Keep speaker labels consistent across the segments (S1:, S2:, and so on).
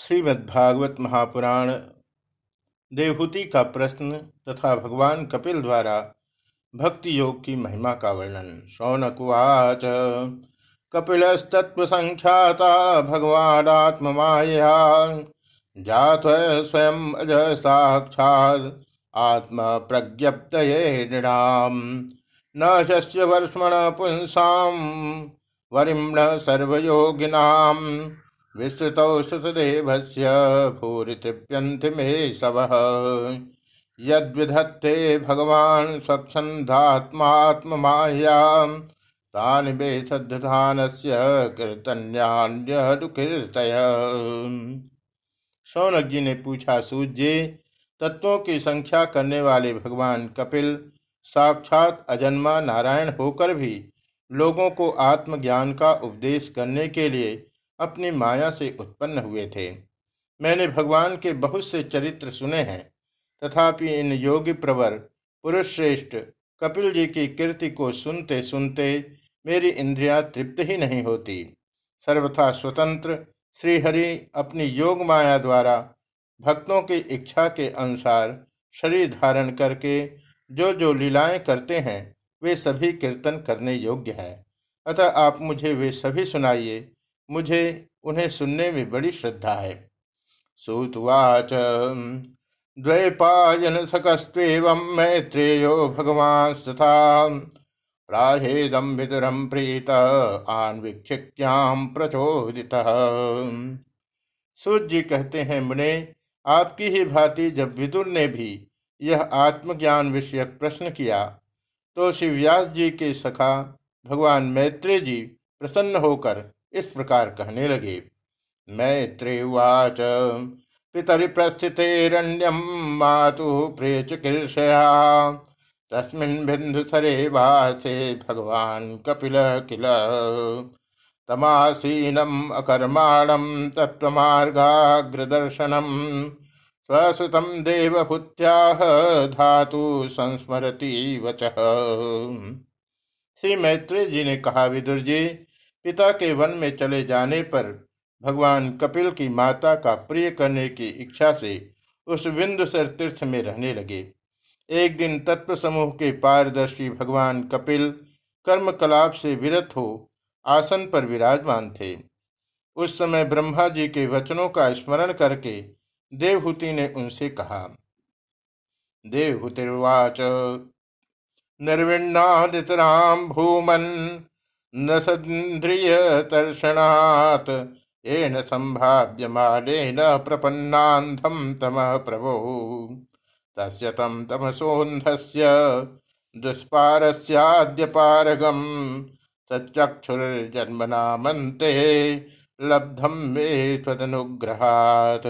S1: श्रीमद्भागवत महापुराण देवहूति का प्रश्न तथा भगवान कपिल द्वारा भक्ति योग की महिमा का वर्णन। शौनकुवाच भगवान माया जात स्वयं अज साक्षात आत्म प्रज्ञप्त नृणाम। न शस्य वर्ष्मण पुंसाम वरिम्ण सर्वयोगिनाम। विस्तृतौ श्रुतदेवस्य भूरितृप्यन्ति मे शवः। यद्विधत्ते भगवान् स्वच्छन्दात्मात्ममाह्याम्, तानि मे सद्धधानस्य कीर्तन्यान्यनुकीर्तय शौनक जी ने पूछा सूर्य तत्वों की संख्या करने वाले भगवान कपिल साक्षात अजन्मा नारायण होकर भी लोगों को आत्मज्ञान का उपदेश करने के लिए अपनी माया से उत्पन्न हुए थे। मैंने भगवान के बहुत से चरित्र सुने हैं। तथापि इन योगी प्रवर पुरुष श्रेष्ठ कपिल जी की कीर्ति को सुनते सुनते मेरी इंद्रियाँ तृप्त ही नहीं होती। सर्वथा स्वतंत्र, श्रीहरि अपनी योग माया द्वारा भक्तों की इच्छा के अनुसार शरीर धारण करके जो जो लीलाएँ करते हैं, वे सभी कीर्तन करने योग्य है। अतः आप मुझे वे सभी सुनाइए मुझे उन्हें सुनने में बड़ी श्रद्धा है। सुतवाच द्वैपायन सकस्व मैत्रेयो तथा प्राहेदम विदुरम प्रीत आन्वीक्षिक्याम प्रचोदित। सूर्य जी कहते हैं, मुने, आपकी ही भांति जब विदुर ने भी यह आत्मज्ञान विषयक प्रश्न किया तो श्री व्यास जी के सखा भगवान मैत्री जी प्रसन्न होकर इस प्रकार कहने लगे मैत्रेवाच पितरि प्रस्थितेरण्यम मातु प्रिय चिकीर्षया तस्मिन् बिन्दुसरे वासे भगवान कपिल किल। तमासीनम् अकर्माणं तत्त्वमार्गाग्रदर्शनम्। स्वसुतं देवभूत्याह धातु संस्मरती वचः श्री मैत्री जी ने कहा, विदुर जी पिता के वन में चले जाने पर भगवान कपिल की माता का प्रिय करने की इच्छा से उस बिंदुसर तीर्थ में रहने लगे। एक दिन तत्व समूह के पारदर्शी भगवान कपिल कर्म कलाप से विरत हो आसन पर विराजमान थे। उस समय ब्रह्मा जी के वचनों का स्मरण करके देवहूति ने उनसे कहा, देवहूतिर्वाच निर्विण्णादितराम भूमन न सन्द्रियतर्षणात् येन सम्भाव्यमानेन प्रपन्नान्धं तमः प्रभो। तस्य तं तमसोऽन्धस्य दुष्पारस्याद्यपारगम्। सच्चक्षुर्जन्मनामन्ते लब्धम मे त्वदनुग्रहात्।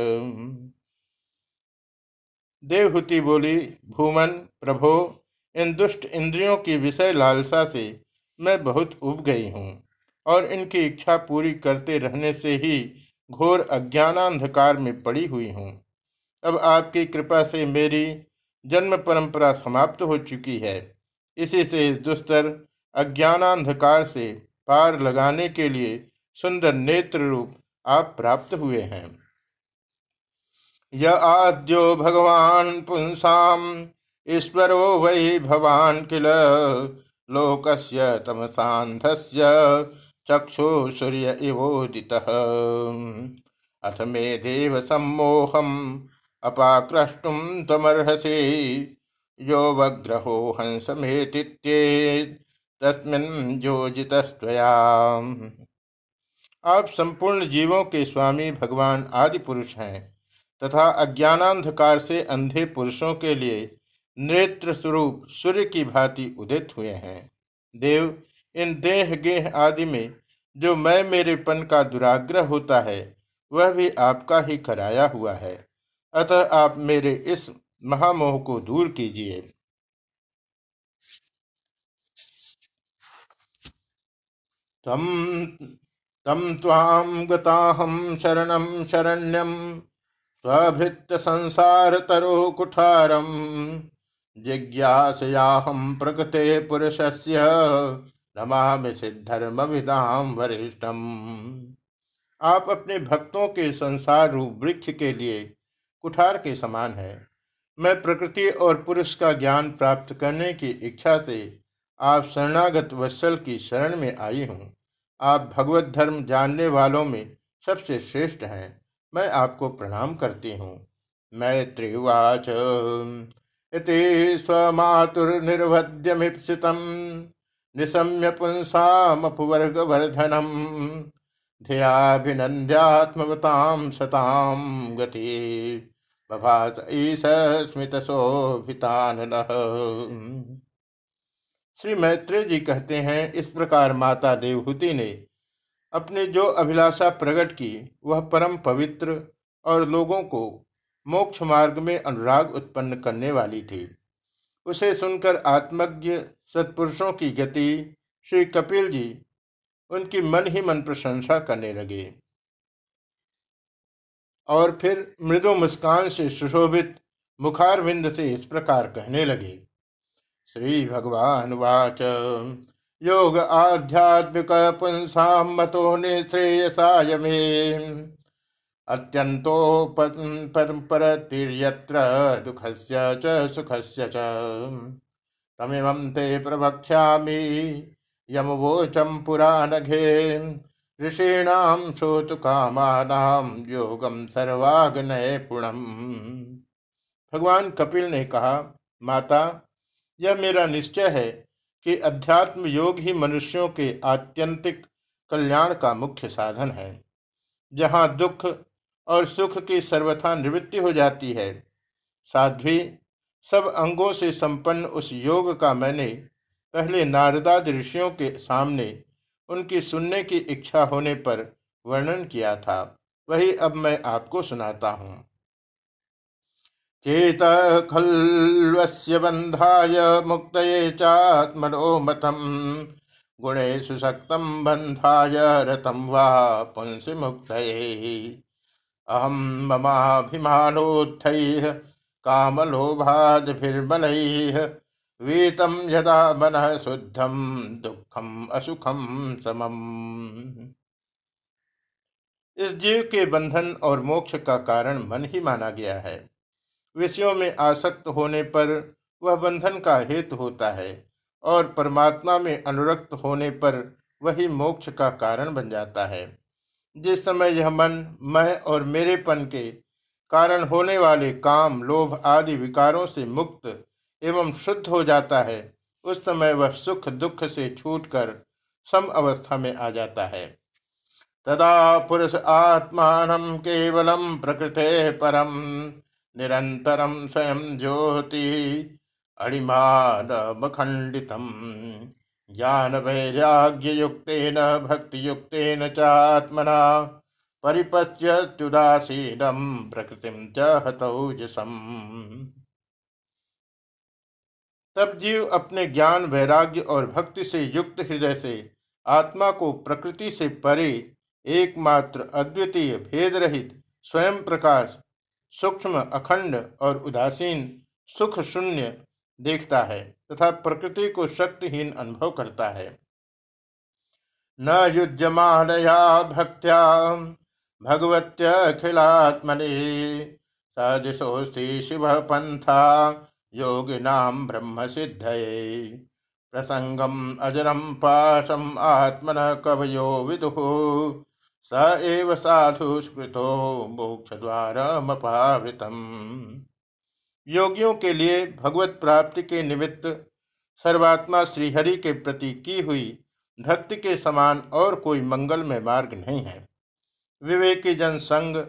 S1: देवहूति बोली, भूमन, प्रभो, इन दुष्ट इंद्रियों की विषय लालसा से मैं बहुत उब गई हूँ और इनकी इच्छा पूरी करते रहने से ही घोर अज्ञानांधकार में पड़ी हुई हूँ। अब आपकी कृपा से मेरी जन्म परंपरा समाप्त हो चुकी है। इसी से इस दुस्तर अज्ञानांधकार से पार लगाने के लिए सुंदर नेत्र रूप आप प्राप्त हुए हैं। य आद्यो भगवान पुंसाम ईश्वरो वै भवान किल। लोकस्य तमसान्धस्य चक्षु सूर्य इवोदितः। अथ मे देव सम्मोहम् अपाक्रष्टुं त्वमर्हसि। यो वग्रहो हंसमेतित्ये तस्मिन् योजितस्त्वया। आप संपूर्ण जीवों के स्वामी भगवान आदि पुरुष हैं तथा अज्ञानांधकार से अंधे पुरुषों के लिए नेत्र स्वरूप सूर्य की भांति उदित हुए हैं। देव, इन देह गेह आदि में जो मैं मेरेपन का दुराग्रह होता है, वह भी आपका ही कराया हुआ है। अतः आप मेरे इस महामोह को दूर कीजिए। तम तम ताम गताहम शरणम शरण्यम स्वभृत्य संसार तरो कुठारम। जिज्ञासयाहम प्रकृते पुरुषस्य। नमामि सिद्धर्म विदाम वरिष्ठम। आप अपने भक्तों के संसार रूप वृक्ष के लिए कुठार के समान है। मैं प्रकृति और पुरुष का ज्ञान प्राप्त करने की इच्छा से आप शरणागत वत्सल की शरण में आई हूँ। आप भगवत धर्म जानने वालों में सबसे श्रेष्ठ हैं। मैं आपको प्रणाम करती हूँ। मैत्रीवाच। इति स्वमातुर्निर्वध्यमीप्सितं निशम्य पुंसामपुवर्गवर्धनम् धियाभिनन्द्यात्मवतां सतां गति। बभास ईश स्मितशोभिताननः श्री मैत्रेय जी कहते हैं, इस प्रकार माता देवहूति ने अपने जो अभिलाषा प्रकट की, वह परम पवित्र और लोगों को मोक्ष मार्ग में अनुराग उत्पन्न करने वाली थी। उसे सुनकर आत्मज्ञ सत्पुरुषों की गति, श्री कपिल जी, उनकी मन ही मन प्रशंसा करने लगे। और फिर मृदु मुस्कान से सुशोभित मुखारविंद से इस प्रकार कहने लगे, श्री भगवान वाच, योग आध्यात्मिक पुंसा मतो निश्रेयसाय मे। अत्यंतो परतिर्यत्र दुखस्य च सुखस्य च। तमिमं ते प्रवक्ष्यामि, यमवोचं पुराणघे, ऋषीणां श्रोतुकामानां योगम सर्वाग्नय पुणम। भगवान कपिल ने कहा, माता, यह मेरा निश्चय है कि अध्यात्म योग ही मनुष्यों के आत्यंतिक कल्याण का मुख्य साधन है। जहाँ दुख और सुख की सर्वथा निवृत्ति हो जाती है। साध्वी, सब अंगों से संपन्न उस योग का मैंने पहले नारदाद ऋषियों के सामने उनकी सुनने की इच्छा होने पर वर्णन किया था। वही अब मैं आपको सुनाता हूँ। चेत खल्वस्य बन्धाय मुक्तये चात्मनो मतम् गुणेषु सक्तं बन्धाय रतं वा पुंसि मुक्तये। अहं ममाभिमानोत्थैः कामलोभाद्भिर्बलैः वीतं यदा मनः शुद्धम दुखम असुखम समम। इस जीव के बंधन और मोक्ष का कारण मन ही माना गया है। विषयों में आसक्त होने पर वह बंधन का हेतु होता है और परमात्मा में अनुरक्त होने पर वही मोक्ष का कारण बन जाता है। जिस समय यह मन मैं और मेरेपन के कारण होने वाले काम, लोभ आदि विकारों से मुक्त एवं शुद्ध हो जाता है, उस समय वह सुख दुख से छूटकर सम अवस्था में आ जाता है। तदा पुरुष आत्मान केवलम प्रकृते परम निरंतरम स्वयं ज्योति अणिमानमखंडितम ज्ञान वैराग्य युक्तेन भक्ति युक्तेन चात्मना परिपश्यत्युदासीनम प्रकृतिम च हतौजसम। तब जीव अपने ज्ञान, वैराग्य और भक्ति से युक्त हृदय से आत्मा को प्रकृति से परे एकमात्र अद्वितीय भेद रहित, स्वयं प्रकाश, सूक्ष्म, अखंड और उदासीन, सुख शून्य देखता है तथा प्रकृति को शक्तिहीन अनुभव करता है। न युज्यमानया भक्त्या भगवत्यखिलात्मनि सदिशोस्ति शिव पंथा योगिनाम ब्रह्म सिद्ध प्रसंगम अजरम पाशम आत्मन कवयो विदु। स एव साधु स्मृतो मोक्ष द्वारमपावृतम योगियों के लिए भगवत प्राप्ति के निमित्त सर्वात्मा श्रीहरि के प्रति की हुई भक्ति के समान और कोई मंगल में मार्ग नहीं है। विवेकी जन संग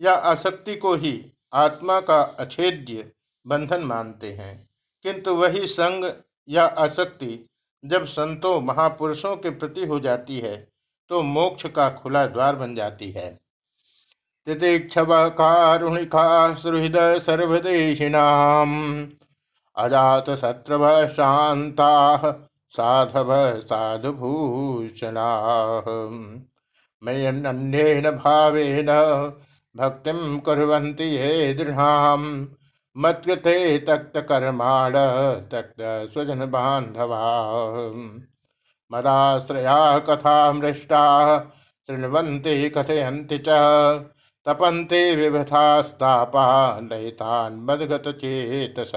S1: या आसक्ति को ही आत्मा का अछेद्य बंधन मानते हैं। किंतु वही संग या आसक्ति जब संतों महापुरुषों के प्रति हो जाती है तो मोक्ष का खुला द्वार बन जाती है। तितिक्षव कारुणिका सुहृद सर्वदेशिनाम अजात शत्रव शांता साधव साधुभूषणा मयन्येन भावेन भक्तिं कुर्वन्ति ये दृढ़ाम। मत्कृते तक्त कर्माण स्वजन बांधवा मदाश्रया कथा मृष्टा शृण्वन्ते कथयन्ति च। तपन्ते विवथास्तापा लयितान मदगत चेतस।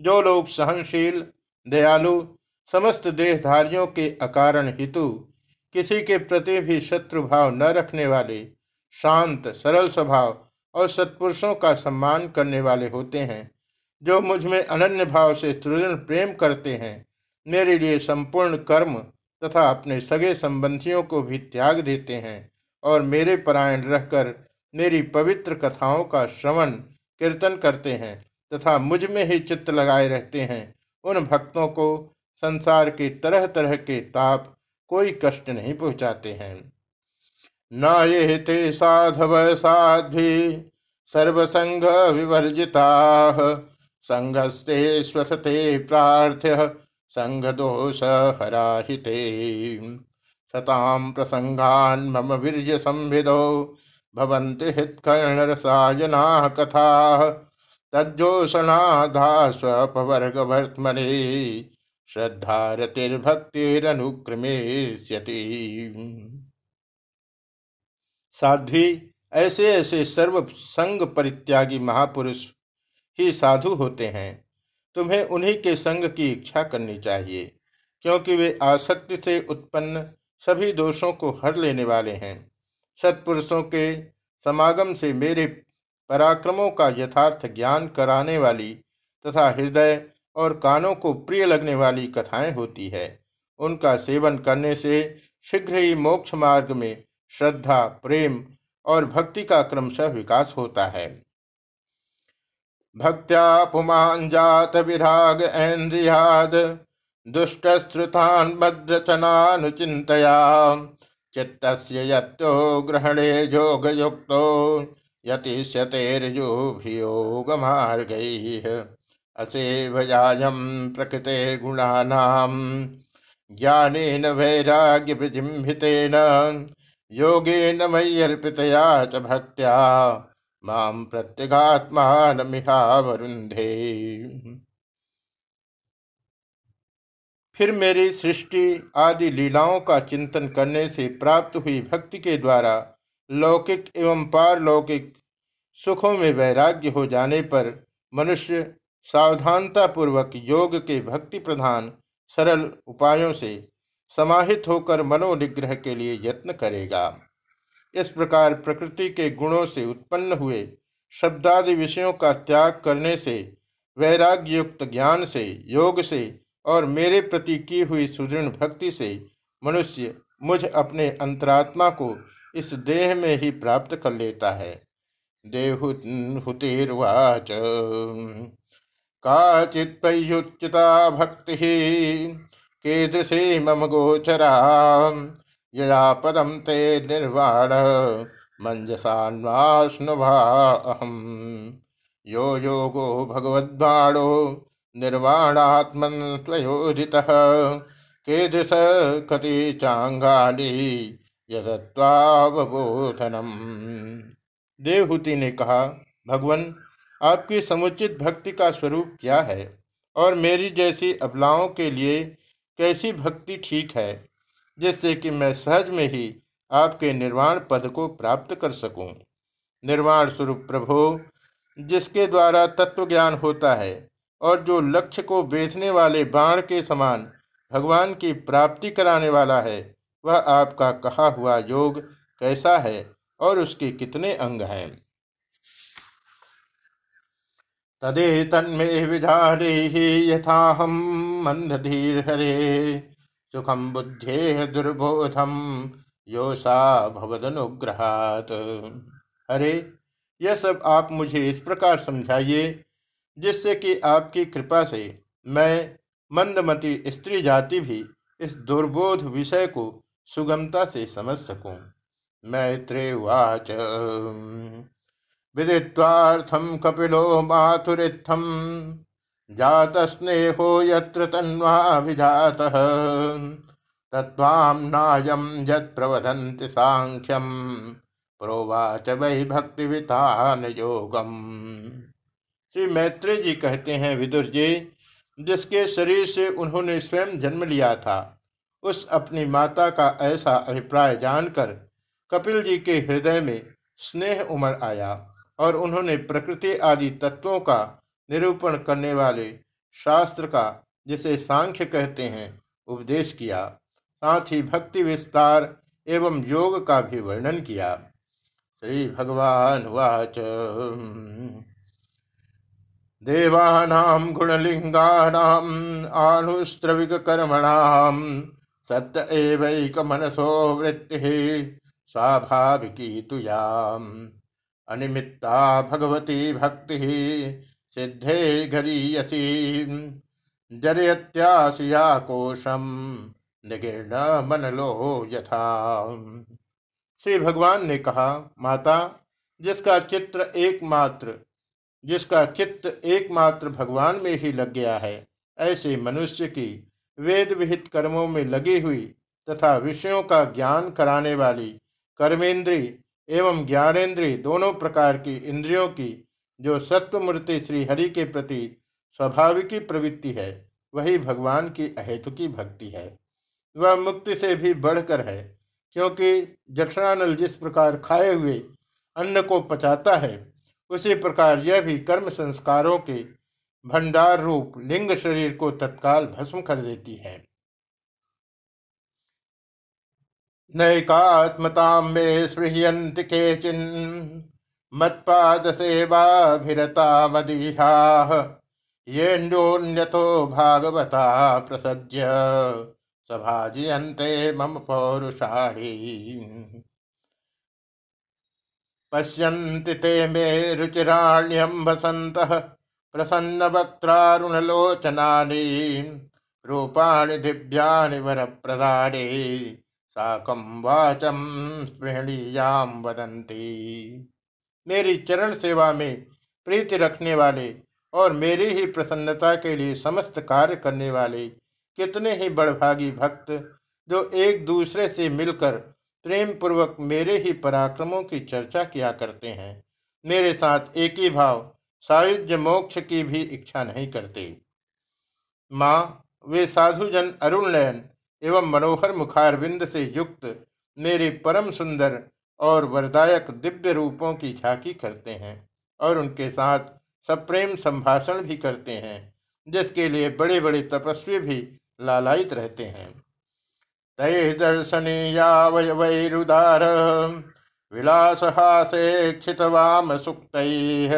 S1: जो लोग सहनशील, दयालु, समस्त देहधारियों के अकारण हितु, किसी के प्रति भी शत्रु भाव न रखने वाले, शांत, सरल स्वभाव और सत्पुरुषों का सम्मान करने वाले होते हैं, जो मुझमें अनन्य भाव से सुदृढ़ प्रेम करते हैं, मेरे लिए संपूर्ण कर्म तथा अपने सगे संबंधियों को भी त्याग देते हैं। और मेरे परायण रहकर मेरी पवित्र कथाओं का श्रवण, कीर्तन करते हैं तथा मुझमें ही चित्त लगाए रहते हैं। उन भक्तों को संसार के तरह तरह के ताप कोई कष्ट नहीं पहुंचाते हैं। न ये ते साधव साध्वी सर्वसंग विवर्जिता संगस्ते स्वसते प्रार्थ्य संग दोष हराहिते। सताम प्रसंगान मम वीर्य संविदो भवन्ति हितकर्णरसायना कथा। तज्जोषणाधा स्वपवर्गवर्त्मने श्रद्धारतिर्भक्तिरनुक्रमेष्यति। साध्वी, ऐसे ऐसे सर्व संग परित्यागी महापुरुष ही साधु होते हैं। तुम्हें उन्हीं के संग की इच्छा करनी चाहिए, क्योंकि वे आसक्ति से उत्पन्न सभी दोषों को हर लेने वाले हैं। सत्पुरुषों के समागम से मेरे पराक्रमों का यथार्थ ज्ञान कराने वाली तथा हृदय और कानों को प्रिय लगने वाली कथाएँ होती है। उनका सेवन करने से शीघ्र ही मोक्ष मार्ग में श्रद्धा, प्रेम और भक्ति का क्रमशः विकास होता है। भक्त्या पुमान जात विराग ऐन्द्रियाद दुष्टश्रुतान् मद्रचनानुचिन्तया चित्तस्य यत्तो ग्रहणे योगयुक्तो यतिष्यतेर्योभियोगमार्गैः। असेभयायं प्रकृतेर्गुणानां ज्ञानेन वैराग्यविजिम्भितेन। योगेन मय्यर्पितया च भक्त्या। माँ प्रत्यगात्मानमिहावरुन्धे। फिर मेरी सृष्टि आदि लीलाओं का चिंतन करने से प्राप्त हुई भक्ति के द्वारा लौकिक एवं पारलौकिक सुखों में वैराग्य हो जाने पर मनुष्य सावधानता पूर्वक योग के भक्ति प्रधान, सरल उपायों से समाहित होकर मनोनिग्रह के लिए यत्न करेगा। इस प्रकार प्रकृति के गुणों से उत्पन्न हुए शब्दादि विषयों का त्याग करने से वैराग्य युक्त ज्ञान से, योग से और मेरे प्रति की हुई सुदृढ़ भक्ति से मनुष्य मुझ अपने अंतरात्मा को इस देह में ही प्राप्त कर लेता है। देहुतिर्वाच काचित्युच्युता भक्ति। कीदृशी मम गोचरा। यया पदम ते निर्वाण। मंजसान्वास्नुभा अहम। यो योगो भगवद्बाणो। निर्वाणात्मन स्वयोजितः कीदृश कति चांगाली यदत्वावबोधनम। देवहूति ने कहा, भगवान, आपकी समुचित भक्ति का स्वरूप क्या है? और मेरी जैसी अबलाओं के लिए कैसी भक्ति ठीक है, जिससे कि मैं सहज में ही आपके निर्वाण पद को प्राप्त कर सकूँ। निर्वाण स्वरूप प्रभो, जिसके द्वारा तत्व ज्ञान होता है और जो लक्ष्य को बेचने वाले बाण के समान भगवान की प्राप्ति कराने वाला है, वह आपका कहा हुआ योग कैसा है और उसके कितने अंग हैं? तदे तन्मे विधारे यथा हम मंदधीर हरे सुखम बुद्धे दुर्बोधम योसा भवदनुग्रहात। अरे, यह सब आप मुझे इस प्रकार समझाइए जिससे कि आपकी कृपा से मैं मंदमती स्त्री जाति भी इस दुर्बोध विषय को सुगमता से समझ सकूँ। मैत्रेवाच। विदित्वार्थम कपिलो माथुरित्थम जात स्नेहो यत्र तत्वाम नायम यत प्रवदंति सांख्यम प्रोवाच वही भक्ति वितान योगम। श्री मैत्री जी कहते हैं, विदुर जी, जिसके शरीर से उन्होंने स्वयं जन्म लिया था, उस अपनी माता का ऐसा अभिप्राय जानकर कपिल जी के हृदय में स्नेह उमड़ आया और उन्होंने प्रकृति आदि तत्वों का निरूपण करने वाले शास्त्र का, जिसे सांख्य कहते हैं, उपदेश किया। साथ ही भक्ति विस्तार एवं योग का भी वर्णन किया। श्री भगवान वाच। देवानां गुणलिङ्गानाम् आनुस्त्रविककर्मणाम् सत्य एवैकमनसो वृत्तिः स्वाभाविकी तु अनिमित्ता भगवती भक्तिः सिद्धे घरीयसी जरयत्यासिया कोशम निगीर्ण मनलो यथा। श्री भगवान ने कहा, माता, जिसका चित्र एकमात्र जिसका चित्त एकमात्र भगवान में ही लग गया है, ऐसे मनुष्य की वेद विहित कर्मों में लगी हुई तथा विषयों का ज्ञान कराने वाली कर्मेंद्री एवं ज्ञानेन्द्रीय दोनों प्रकार की इंद्रियों की, जो सत्वमूर्ति श्री हरि के प्रति स्वाभाविकी प्रवृत्ति है, वही भगवान की अहेतुकी भक्ति है। वह मुक्ति से भी बढ़कर है, क्योंकि जठरानल जिस प्रकार खाए हुए अन्न को पचाता है उसी प्रकार यह भी कर्म संस्कारों के भंडार रूप लिंग शरीर को तत्काल भस्म कर देती है। नैकात्मता मे स्पृहयंत केचिन। मत्पाद सेवाभिरता मदीहा ये येन्योन्यतो भागवता प्रसज्य। सभाजयन्ते मम पौरुषाणी पश्यन्ति ते मे रुचिराण्यं वसन्तः प्रसन्नवक्त्रारुणलोचनानि। रूपाणि दिव्यानि वरप्रदाने। साकं वाचम स्पृहणीयां वदन्ति। मेरी चरण सेवा में प्रीति रखने वाले और मेरी ही प्रसन्नता के लिए समस्त कार्य करने वाले कितने ही बड़भागी भक्त जो एक दूसरे से मिलकर प्रेम पूर्वक मेरे ही पराक्रमों की चर्चा किया करते हैं। मेरे साथ एक ही भाव, सायुज्य मोक्ष की भी इच्छा नहीं करते। माँ, वे साधुजन अरुण नयन एवं मनोहर मुखारविंद से युक्त, मेरे परम सुंदर और वरदायक दिव्य रूपों की झांकी करते हैं और उनके साथ सप्रेम संभाषण भी करते हैं, जिसके लिए बड़े बड़े तपस्वी भी लालायित रहते हैं। तै दर्शनीया वै वैरुदार विलासहासेक्षितवाम सुक्तैः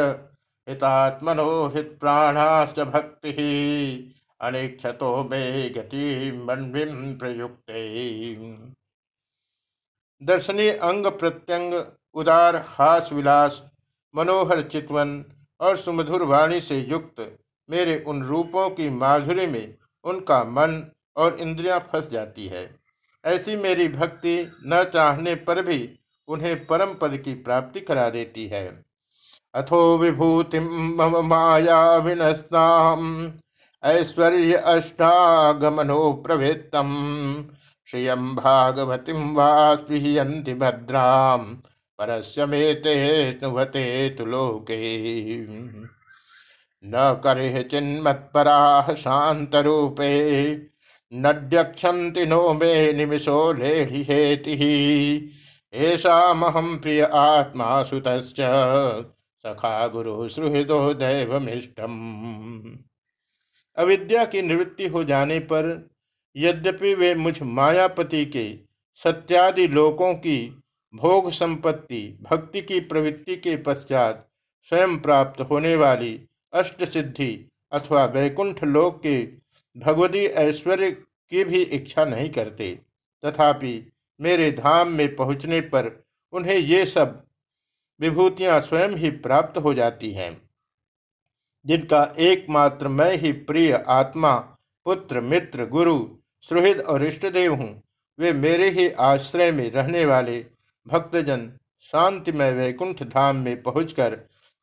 S1: हितात्मनो हितप्राणाश्च भक्तिः। अनिक्षतो मे गति प्रयुक्त। दर्शनीय अंग प्रत्यंग, उदार, हास विलास, मनोहर चितवन और सुमधुर वाणी से युक्त मेरे उन रूपों की माधुरी में उनका मन और इंद्रियाँ फंस जाती है। ऐसी मेरी भक्ति न चाहने पर भी उन्हें परम पद की प्राप्ति करा देती है। अथो विभूति मम माया विनस्ताम ऐश्वर्य अष्टागमनो प्रवृत्तम श्रियम भागवतीम वा स्पृहयंति भद्राम, परस्य मेते नुभते तुलोके न करे चिन्मत्परा शांत रूपे नड्यक्षन्ति नो मे निमिषो महम प्रिय आत्मा सुत सखा गुरु सुहृदो दैवमिष्टम। अविद्या की निवृत्ति हो जाने पर यद्यपि वे मुझ मायापति के सत्यादि लोकों की भोग संपत्ति, भक्ति की प्रवृत्ति के पश्चात स्वयं प्राप्त होने वाली अष्ट सिद्धि अथवा वैकुंठ लोक के भगवती ऐश्वर्य की भी इच्छा नहीं करते। तथापि मेरे धाम में पहुँचने पर उन्हें ये सब विभूतियाँ स्वयं ही प्राप्त हो जाती हैं। जिनका एकमात्र मैं ही प्रिय आत्मा, पुत्र, मित्र, गुरु, सुहृद और इष्टदेव हूँ, वे मेरे ही आश्रय में रहने वाले भक्तजन शांतिमय वैकुंठ धाम में पहुंचकर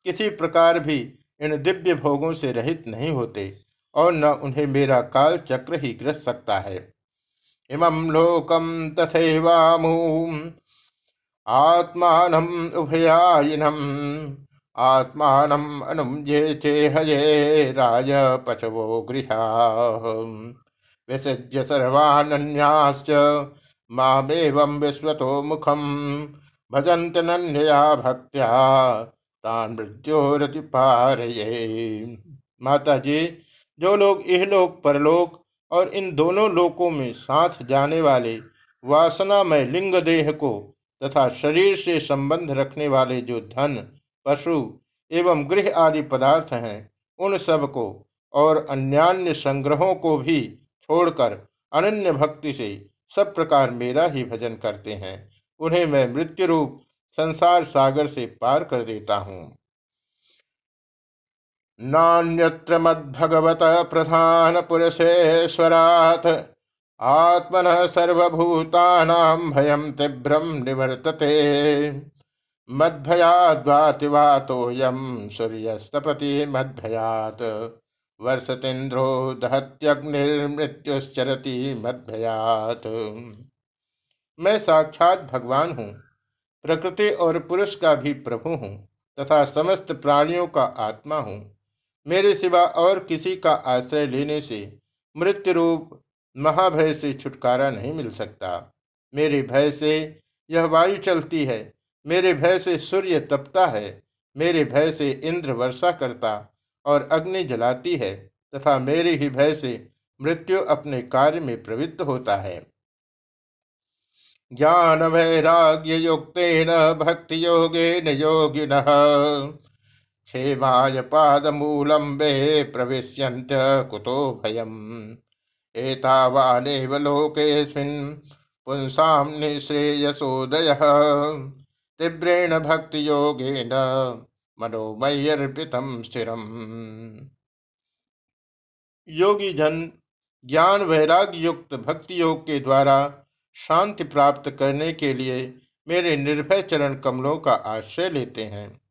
S1: किसी प्रकार भी इन दिव्य भोगों से रहित नहीं होते। और न उन्हें मेरा काल चक्र ही ग्रस सकता है। इमं लोकम तथैवामू आत्मान उभयायिनम आत्मान अनुजे चेहये राज पचवो गृहा। विसृज्य सर्वान्याश्च मामेवं विश्वतो मुखम। भजन्त नन्या भक्त्या। तान मृत्योरति माता जी जो लोग इहलोक परलोक और इन दोनों लोकों में साथ जाने वाले वासनामय लिंग देह को तथा शरीर से संबंध रखने वाले जो धन, पशु एवं गृह आदि पदार्थ हैं, उन सबको और अन्यान्य संग्रहों को भी छोड़कर अनन्य भक्ति से सब प्रकार मेरा ही भजन करते हैं। उन्हें मैं मृत्यु रूप संसार सागर से पार कर देता हूँ। नान्यत्र मद्भगवत प्रधान पुरुषेश्वरात्। आत्मन सर्वभूतानां भयं तीव्रं निवर्तते। मद्भयाद्वातिवातोऽयं सूर्यस्तपति मद्भयात् वर्षतेन्द्रो दहत्यग्निर्मृत्युश्चरति मद्भयात्। मैं साक्षात भगवान हूँ। प्रकृति और पुरुष का भी प्रभु हूँ तथा समस्त प्राणियों का आत्मा हूँ। मेरे सिवा और किसी का आश्रय लेने से मृत्यु रूप महाभय से छुटकारा नहीं मिल सकता। मेरे भय से यह वायु चलती है, मेरे भय से सूर्य तपता है, मेरे भय से इंद्र वर्षा करता और अग्नि जलाती है तथा मेरे ही भय से मृत्यु अपने कार्य में प्रवृत्त होता है। ज्ञान वैराग्य युक्त भक्ति योगे न क्षेमाय पादमूलम्बे प्रविश्यन्त कुतो भयम्। एतावानेव लोकेऽस्मिन् पुंसां निःश्रेयसोदयः। तीव्रेण भक्तियोगेन मनोमय्यर्पितं स्थिरम्। योगी जन ज्ञान वैराग्य युक्त भक्ति योग के द्वारा शांति प्राप्त करने के लिए मेरे निर्भय चरण कमलों का आश्रय लेते हैं।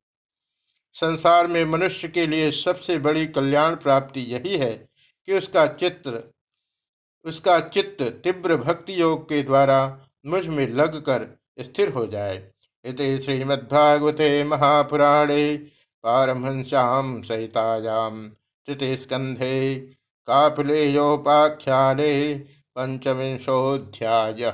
S1: संसार में मनुष्य के लिए सबसे बड़ी कल्याण प्राप्ति यही है कि उसका चित्र उसका चित्त तीव्र भक्ति योग के द्वारा मुझमें लग कर स्थिर हो जाए। इति श्रीमद्भागवते महापुराणे पारमहंस्याम सहितायाम तृतीय स्कंधे कापिलेयोपाख्याने पंचविंशोध्याय